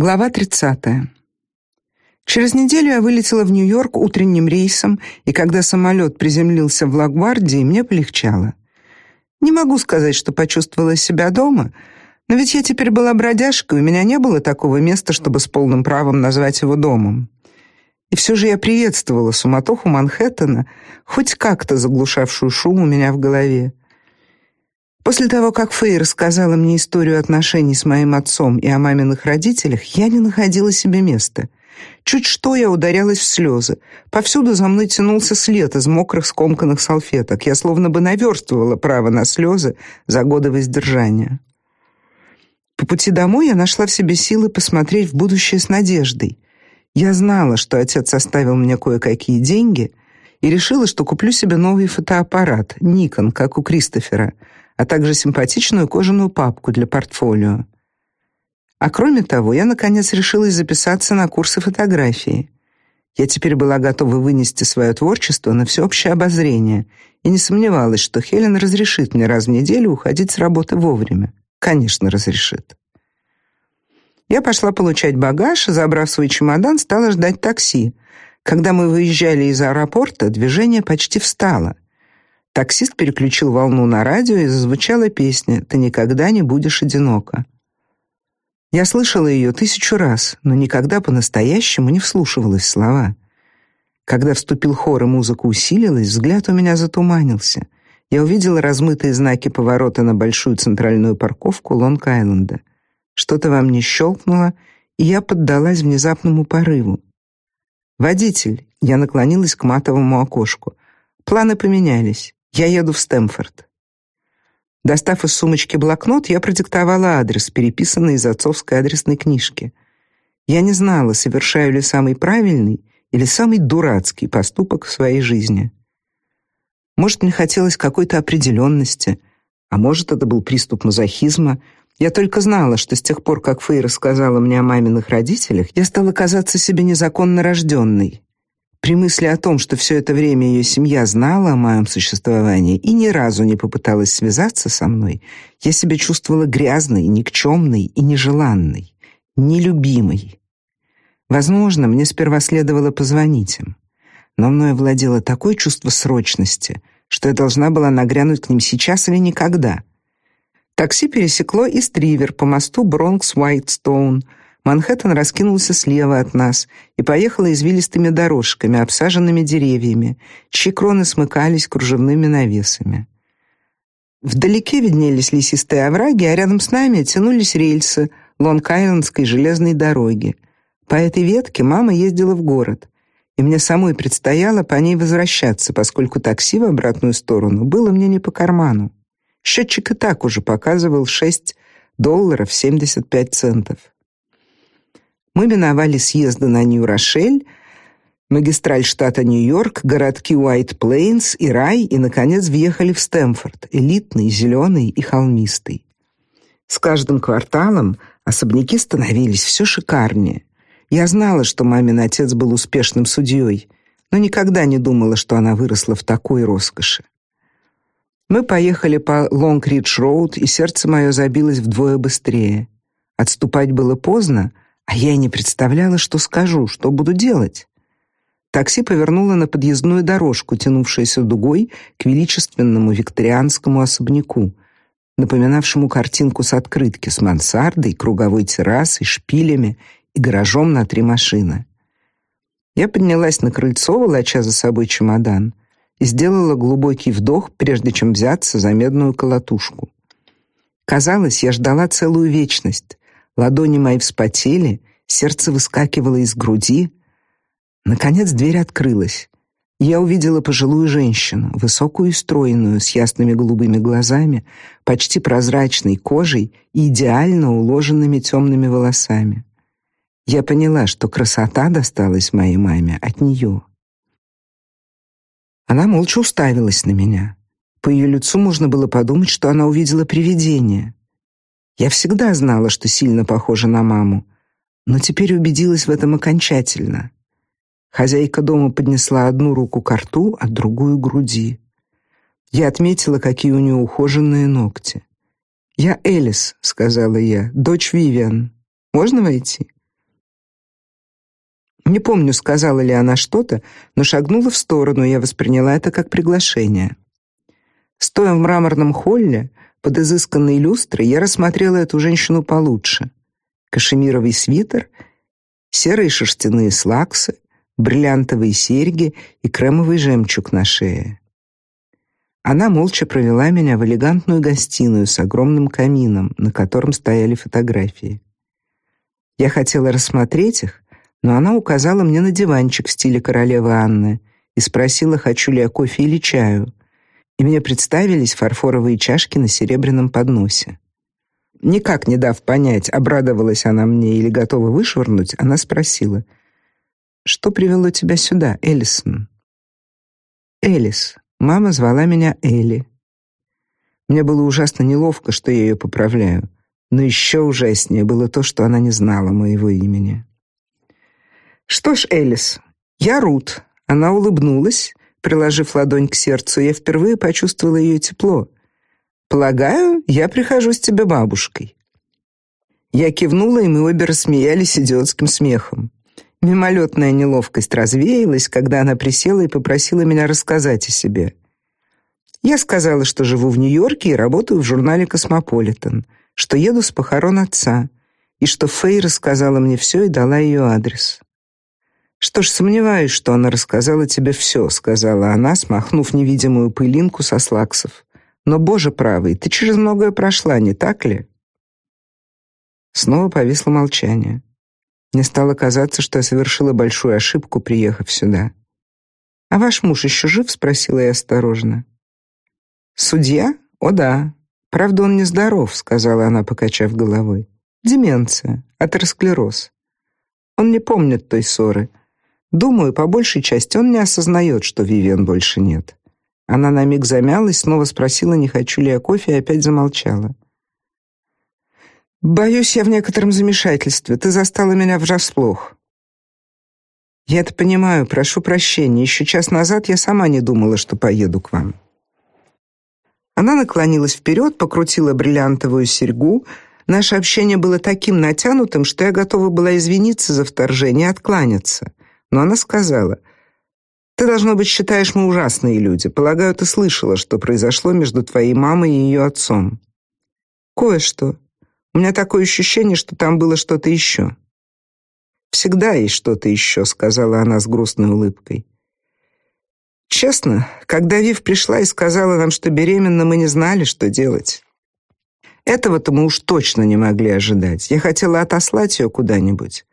Глава 30. Через неделю я вылетела в Нью-Йорк утренним рейсом, и когда самолет приземлился в Лагвардии, мне полегчало. Не могу сказать, что почувствовала себя дома, но ведь я теперь была бродяжкой, у меня не было такого места, чтобы с полным правом назвать его домом. И все же я приветствовала суматоху Манхэттена, хоть как-то заглушавшую шум у меня в голове. После того, как Фэй рассказала мне историю отношений с моим отцом и о маминых родителях, я не находила себе места. Чуть что я ударялась в слезы. Повсюду за мной тянулся след из мокрых скомканных салфеток. Я словно бы наверстывала право на слезы за годы воздержания. По пути домой я нашла в себе силы посмотреть в будущее с надеждой. Я знала, что отец оставил мне кое-какие деньги, и решила, что куплю себе новый фотоаппарат Nikon, как у Кристофера — а также симпатичную кожаную папку для портфолио. А кроме того, я наконец решилась записаться на курсы фотографии. Я теперь была готова вынести свое творчество на всеобщее обозрение и не сомневалась, что Хелен разрешит мне раз в неделю уходить с работы вовремя. Конечно, разрешит. Я пошла получать багаж, забрав свой чемодан, стала ждать такси. Когда мы выезжали из аэропорта, движение почти встало — Таксист переключил волну на радио, и зазвучала песня «Ты никогда не будешь одинока». Я слышала ее тысячу раз, но никогда по-настоящему не вслушивалась в слова. Когда вступил хор и музыка усилилась, взгляд у меня затуманился. Я увидела размытые знаки поворота на большую центральную парковку Лонг-Айленда. Что-то во мне щелкнуло, и я поддалась внезапному порыву. «Водитель!» — я наклонилась к матовому окошку. Планы поменялись. Я еду в Стэмфорд. Достав из сумочки блокнот, я продиктовала адрес, переписанный из отцовской адресной книжки. Я не знала, совершаю ли самый правильный или самый дурацкий поступок в своей жизни. Может, мне хотелось какой-то определенности, а может, это был приступ мазохизма. Я только знала, что с тех пор, как Фэй рассказала мне о маминых родителях, я стала казаться себе незаконно рожденной. При мысли о том, что все это время ее семья знала о моем существовании и ни разу не попыталась связаться со мной, я себя чувствовала грязной, никчемной и нежеланной, нелюбимой. Возможно, мне сперва следовало позвонить им, но мною владело такое чувство срочности, что я должна была нагрянуть к ним сейчас или никогда. Такси пересекло Ист-Ривер по мосту Бронкс-Уайтстоун — Манхэттен раскинулся слева от нас и поехал извилистыми дорожками, обсаженными деревьями, чьи кроны смыкались кружевными навесами. Вдалеке виднелись лесистые овраги, а рядом с нами тянулись рельсы Лонг-Айлендской железной дороги. По этой ветке мама ездила в город, и мне самой предстояло по ней возвращаться, поскольку такси в обратную сторону было мне не по карману. Счетчик и так уже показывал 6 долларов 75 центов. Мы миновали съезды на Нью-Рошель, магистраль штата Нью-Йорк, городки Уайт-Плейнс и Рай и наконец въехали в Стэмфорд, элитный, зеленый и холмистый. С каждым кварталом особняки становились все шикарнее. Я знала, что мамин отец был успешным судьей, но никогда не думала, что она выросла в такой роскоши. Мы поехали по Лонг-Ридж-роуд, и сердце мое забилось вдвое быстрее. Отступать было поздно, а я и не представляла, что скажу, что буду делать. Такси повернуло на подъездную дорожку, тянувшуюся дугой к величественному викторианскому особняку, напоминавшему картинку с открытки с мансардой, круговой террасой, шпилями и гаражом на три машины. Я поднялась на крыльцо, волоча за собой чемодан, и сделала глубокий вдох, прежде чем взяться за медную колотушку. Казалось, я ждала целую вечность, Ладони мои вспотели, сердце выскакивало из груди. Наконец дверь открылась. Я увидела пожилую женщину, высокую и стройную, с ясными голубыми глазами, почти прозрачной кожей и идеально уложенными темными волосами. Я поняла, что красота досталась моей маме от нее. Она молча уставилась на меня. По ее лицу можно было подумать, что она увидела привидение. Я всегда знала, что сильно похожа на маму, но теперь убедилась в этом окончательно. Хозяйка дома поднесла одну руку к рту, а другую к груди. Я отметила, какие у нее ухоженные ногти. «Я Элис», — сказала я, — «дочь Вивиан. Можно войти?» Не помню, сказала ли она что-то, но шагнула в сторону, и я восприняла это как приглашение. Стоя в мраморном холле под изысканной люстрой, я рассмотрела эту женщину получше. Кашемировый свитер, серые шерстяные слаксы, бриллиантовые серьги и кремовый жемчуг на шее. Она молча провела меня в элегантную гостиную с огромным камином, на котором стояли фотографии. Я хотела рассмотреть их, но она указала мне на диванчик в стиле королевы Анны и спросила, хочу ли я кофе или чаю. И мне представились фарфоровые чашки на серебряном подносе. Никак не дав понять, обрадовалась она мне или готова вышвырнуть, она спросила: "Что привело тебя сюда, Элисон?" Элис. Мама звала меня Элли. Мне было ужасно неловко, что я ее поправляю, но еще ужаснее было то, что она не знала моего имени. Что ж, Элис, я Рут. Она улыбнулась, приложив ладонь к сердцу. Я впервые почувствовала ее тепло. Полагаю, я прихожу с тебе бабушкой. Я кивнула, и мы обе рассмеялись идиотским смехом. Мимолетная неловкость развеялась, когда она присела и попросила меня рассказать о себе. Я сказала, что живу в Нью-Йорке и работаю в журнале Космополитен, что еду с похорон отца, и что Фэй рассказала мне все и дала ее адрес. Что ж, сомневаюсь, что она рассказала тебе все», — сказала она, смахнув невидимую пылинку со слаксов. Но, боже правый, ты через многое прошла, не так ли? Снова повисло молчание. Мне стало казаться, что я совершила большую ошибку, приехав сюда. А ваш муж еще жив? спросила я осторожно. Судья? О да. Правда, он не здоров, сказала она, покачав головой. Деменция, атеросклероз. Он не помнит той ссоры. Думаю, по большей части он не осознает, что Вивиан больше нет. Она на миг замялась, снова спросила, не хочу ли я кофе, и опять замолчала. Боюсь, я в некотором замешательстве. Ты застала меня врасплох. Я это понимаю, прошу прощения. Еще час назад я сама не думала, что поеду к вам. Она наклонилась вперед, покрутила бриллиантовую серьгу. Наше общение было таким натянутым, что я готова была извиниться за вторжение и откланяться. Но она сказала: ты, должно быть, считаешь, мы ужасные люди. Полагаю, ты слышала, что произошло между твоей мамой и ее отцом. Кое-что. У меня такое ощущение, что там было что-то еще. Всегда есть что-то еще», — сказала она с грустной улыбкой. Честно, когда Вив пришла и сказала нам, что беременна, мы не знали, что делать. Этого-то мы уж точно не могли ожидать. Я хотела отослать ее куда-нибудь.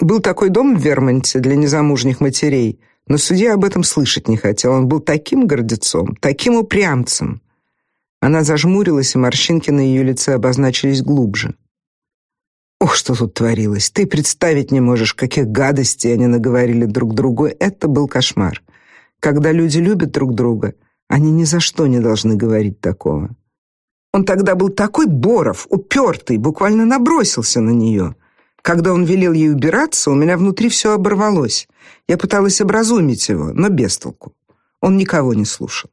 Был такой дом в Вермонте для незамужних матерей. Но судья об этом слышать не хотел. Он был таким гордецом, таким упрямцем. Она зажмурилась, и морщинки на ее лице обозначились глубже. Ох, что тут творилось. Ты представить не можешь, каких гадостей они наговорили друг другу. Это был кошмар. Когда люди любят друг друга, они ни за что не должны говорить такого. Он тогда был такой боров, упертый, буквально набросился на нее. Когда он велел ей убираться, у меня внутри все оборвалось. Я пыталась образумить его, но без толку. Он никого не слушал.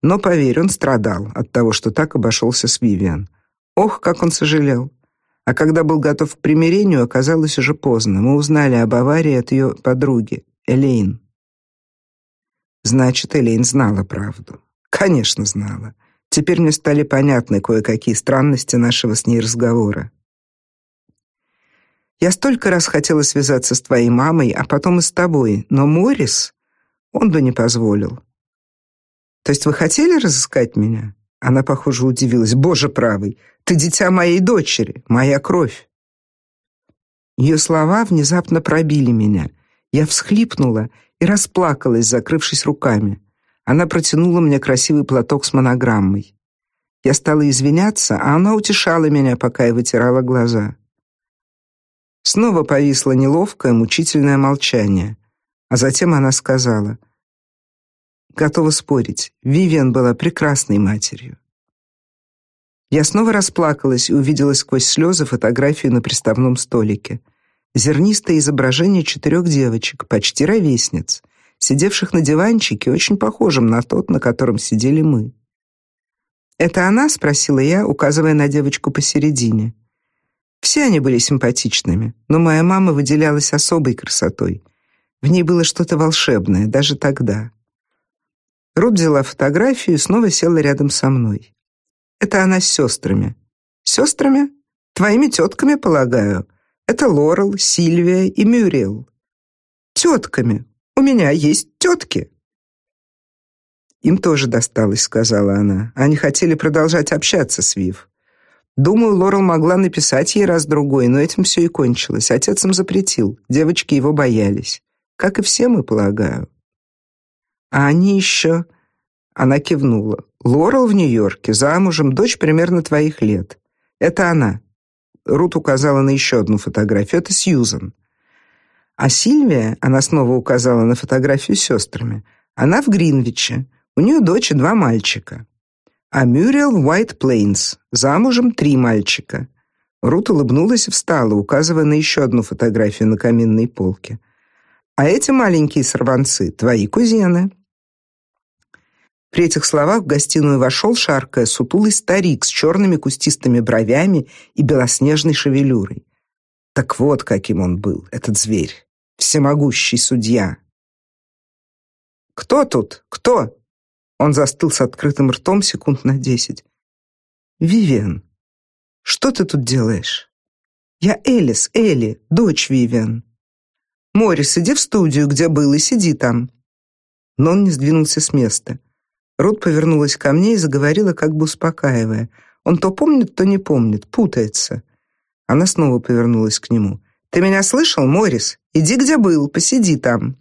Но поверь, он страдал от того, что так обошелся с Вивиан. Ох, как он сожалел. А когда был готов к примирению, оказалось уже поздно. Мы узнали об аварии от ее подруги, Элейн. Значит, Элейн знала правду. Конечно, знала. Теперь мне стали понятны кое-какие странности нашего с ней разговора. Я столько раз хотела связаться с твоей мамой, а потом и с тобой, но Морис, он бы не позволил. То есть вы хотели разыскать меня? Она, похоже, удивилась. Боже правый, ты дитя моей дочери, моя кровь. Ее слова внезапно пробили меня. Я всхлипнула и расплакалась, закрывшись руками. Она протянула мне красивый платок с монограммой. Я стала извиняться, а она утешала меня, пока я вытирала глаза. Снова повисло неловкое, мучительное молчание, а затем она сказала: "Готова спорить, Вивиан была прекрасной матерью". Я снова расплакалась и увидела сквозь слезы фотографию на приставном столике. Зернистое изображение четырех девочек, почти ровесниц, сидевших на диванчике, очень похожем на тот, на котором сидели мы. «Это она?» — спросила я, указывая на девочку посередине. Все они были симпатичными, но моя мама выделялась особой красотой. В ней было что-то волшебное, даже тогда. Рут взяла фотографию и снова села рядом со мной. Это она с сестрами. Сестрами? Твоими тетками, полагаю. Это Лорел, Сильвия и Мюрриел. Тетками. У меня есть тетки. Им тоже досталось, сказала она. Они хотели продолжать общаться с Вив. Думаю, Лорел могла написать ей раз другой, но этим все и кончилось. Отец им запретил. Девочки его боялись. Как и все мы, полагаю. А они еще... Она кивнула. Лорел в Нью-Йорке, замужем, дочь примерно твоих лет. Это она. Рут указала на еще одну фотографию. Это Сьюзан. А Сильвия, она снова указала на фотографию с сестрами. Она в Гринвиче. У нее дочь и два мальчика. А Мюрриел в Уайт Плейнс. Замужем три мальчика. Рут улыбнулась и встала, указывая на еще одну фотографию на каминной полке. А эти маленькие сорванцы твои кузены. При этих словах в гостиную вошел, шаркая, сутулый старик с черными кустистыми бровями и белоснежной шевелюрой. Так вот, каким он был, этот зверь, всемогущий судья. Кто тут? Кто? Он застыл с открытым ртом секунд на десять. Вивиан, что ты тут делаешь? Я Элис, Элли, дочь Вивиан. Морис, иди в студию, где был, и сиди там. Но он не сдвинулся с места. Рут повернулась ко мне и заговорила, как бы успокаивая. Он то помнит, то не помнит, путается. Она снова повернулась к нему. Ты меня слышал, Морис? Иди где был, посиди там.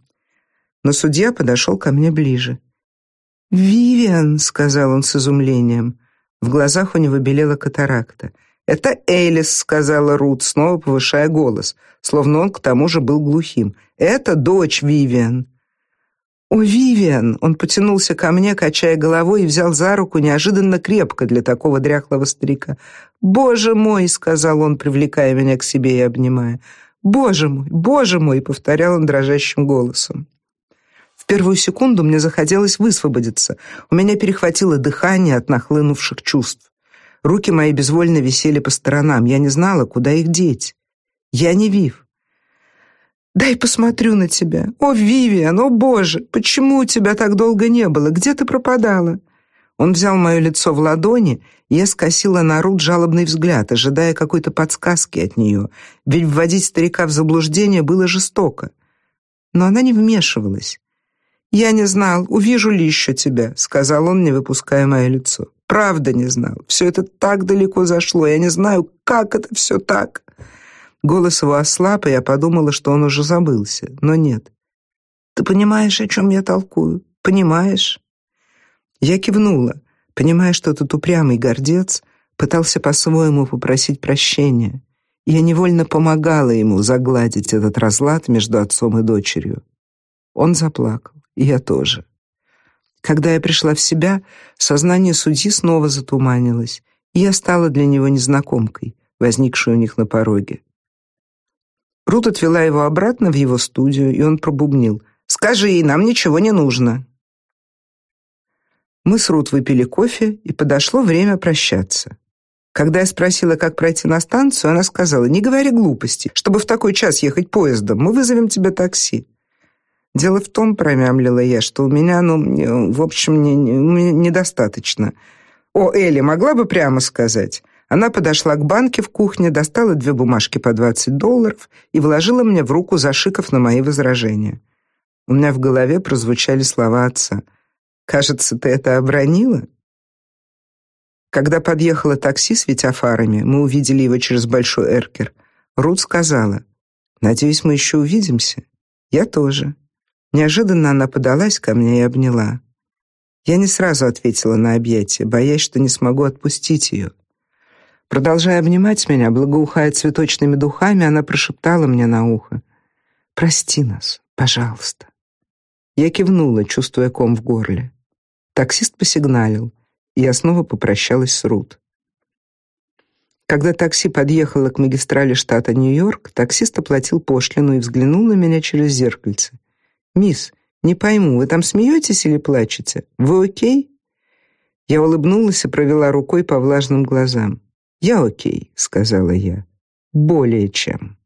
Но судья подошел ко мне ближе. «Вивиан», — сказал он с изумлением. В глазах у него белела катаракта. «Это Элис», — сказала Рут, снова повышая голос, словно он к тому же был глухим. «Это дочь Вивиан». «О, Вивиан!» Он потянулся ко мне, качая головой, и взял за руку неожиданно крепко для такого дряхлого старика. «Боже мой!» — сказал он, привлекая меня к себе и обнимая. «Боже мой! Боже мой!» — повторял он дрожащим голосом. Первую секунду мне захотелось высвободиться. У меня перехватило дыхание от нахлынувших чувств. Руки мои безвольно висели по сторонам. Я не знала, куда их деть. Я не Вив. «Дай посмотрю на тебя. О, Вивиан, о, Боже, почему у тебя так долго не было? Где ты пропадала?» Он взял мое лицо в ладони, и я скосила на Рут жалобный взгляд, ожидая какой-то подсказки от нее, ведь вводить старика в заблуждение было жестоко. Но она не вмешивалась. «Я не знал, увижу ли еще тебя», — сказал он, не выпуская мое лицо. «Правда не знал. Все это так далеко зашло. Я не знаю, как это все так». Голос его ослаб, и я подумала, что он уже забылся. Но нет. «Ты понимаешь, о чем я толкую? Понимаешь?» Я кивнула, понимая, что этот упрямый гордец пытался по-своему попросить прощения. Я невольно помогала ему загладить этот разлад между отцом и дочерью. Он заплакал я тоже. Когда я пришла в себя, сознание судьи снова затуманилось, и я стала для него незнакомкой, возникшей у них на пороге. Рут отвела его обратно в его студию, и он пробубнил: "Скажи ей, нам ничего не нужно". Мы с Рут выпили кофе, и подошло время прощаться. Когда я спросила, как пройти на станцию, она сказала: "Не говори глупости, чтобы в такой час ехать поездом. Мы вызовем тебе такси". Дело в том, промямлила я, что у меня, ну, в общем, не, не, недостаточно. О, Элли, могла бы прямо сказать. Она подошла к банке в кухне, достала две бумажки по 20 долларов и вложила мне в руку, зашикав на мои возражения. У меня в голове прозвучали слова отца. «Кажется, ты это обронила?» Когда подъехало такси, светя фарами, мы увидели его через большой эркер. Рут сказала, «Надеюсь, мы еще увидимся?» «Я тоже». Неожиданно она подалась ко мне и обняла. Я не сразу ответила на объятие, боясь, что не смогу отпустить ее. Продолжая обнимать меня, благоухая цветочными духами, она прошептала мне на ухо: "Прости нас, пожалуйста". Я кивнула, чувствуя ком в горле. Таксист посигналил, и я снова попрощалась с Рут. Когда такси подъехало к магистрали штата Нью-Йорк, таксист оплатил пошлину и взглянул на меня через зеркальце. «Мисс, не пойму, вы там смеетесь или плачете? Вы окей?» Я улыбнулась и провела рукой по влажным глазам. «Я окей», — сказала я. Более чем.